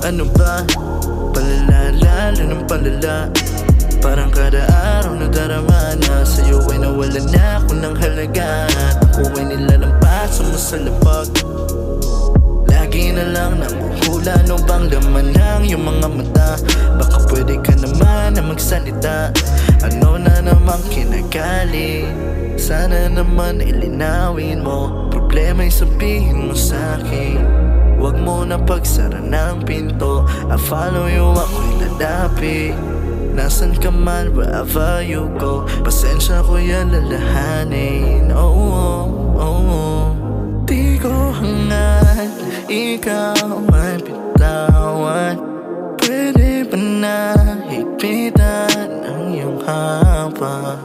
Ano ba? Palala, lalo ng palala. Parang kada araw na darama na. Sa'yo ay nawala na ako Ano bang laman ng iyong mga mata? Baka pwede ka naman na magsalita. Ano na namang kinagali Sana naman ilinawin mo. Problema'y sabihin mo sa'kin Huwag mo na pagsara ng pinto. I follow you, ako'y lalapi Nasaan ka man, wherever you go. Pasensya ko yan lalahanin. Oh, oh, oh, oh. Di ko hangad Ikaw hapa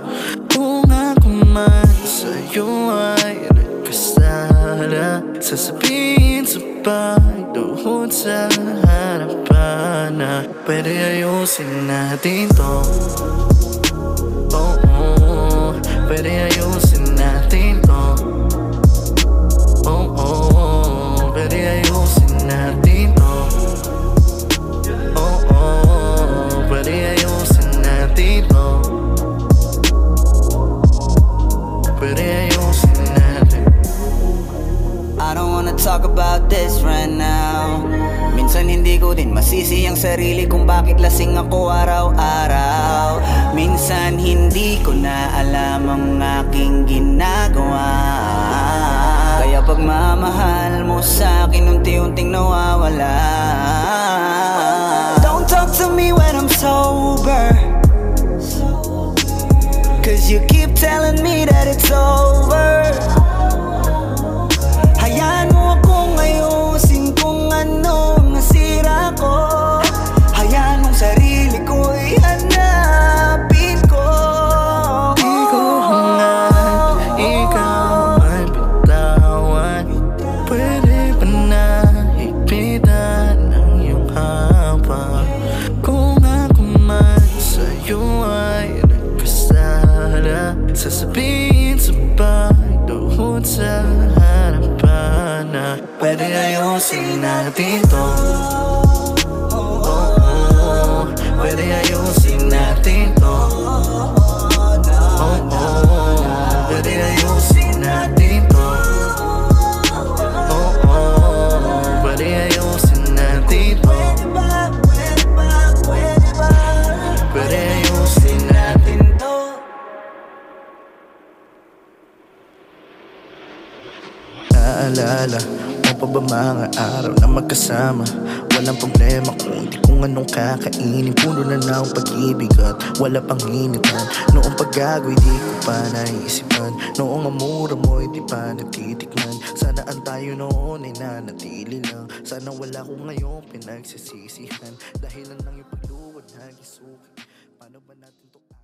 Kung ako man sa'yo ay nagkasala Sasabihin sa pagduhod sa harapan na Pwede ayusin natin to. Oo, oh, pwede ayusin natin to. Oo, oh, pwede ayusin natin to. Oo, oh, pwede talk about this right now. Minsan hindi ko din masisi ang sarili kung bakit lasing ako araw-araw. Minsan hindi ko na alam ang aking ginagawa. Kaya pagmamahal mo sa akin unti-unting nawawala. Don't talk to me when I'm sober. Cause you keep telling me that it's over Sasabihin sa pagduhod sa harapan na Pwede ayusin natin to Naalala mo pa ba mga araw na magkasama? Walang problema kung di kung anong kakainin. Puno na ng pag-ibig at wala pang initan Noong paggagoy di ko pa naisipan. Noong amura mo di pa natitikman. Sana ang tayo noon ay nanatili lang. Sana wala ko ngayon pinagsisisihan. Dahil lang yung pagluwad naging suki Paano ba natin to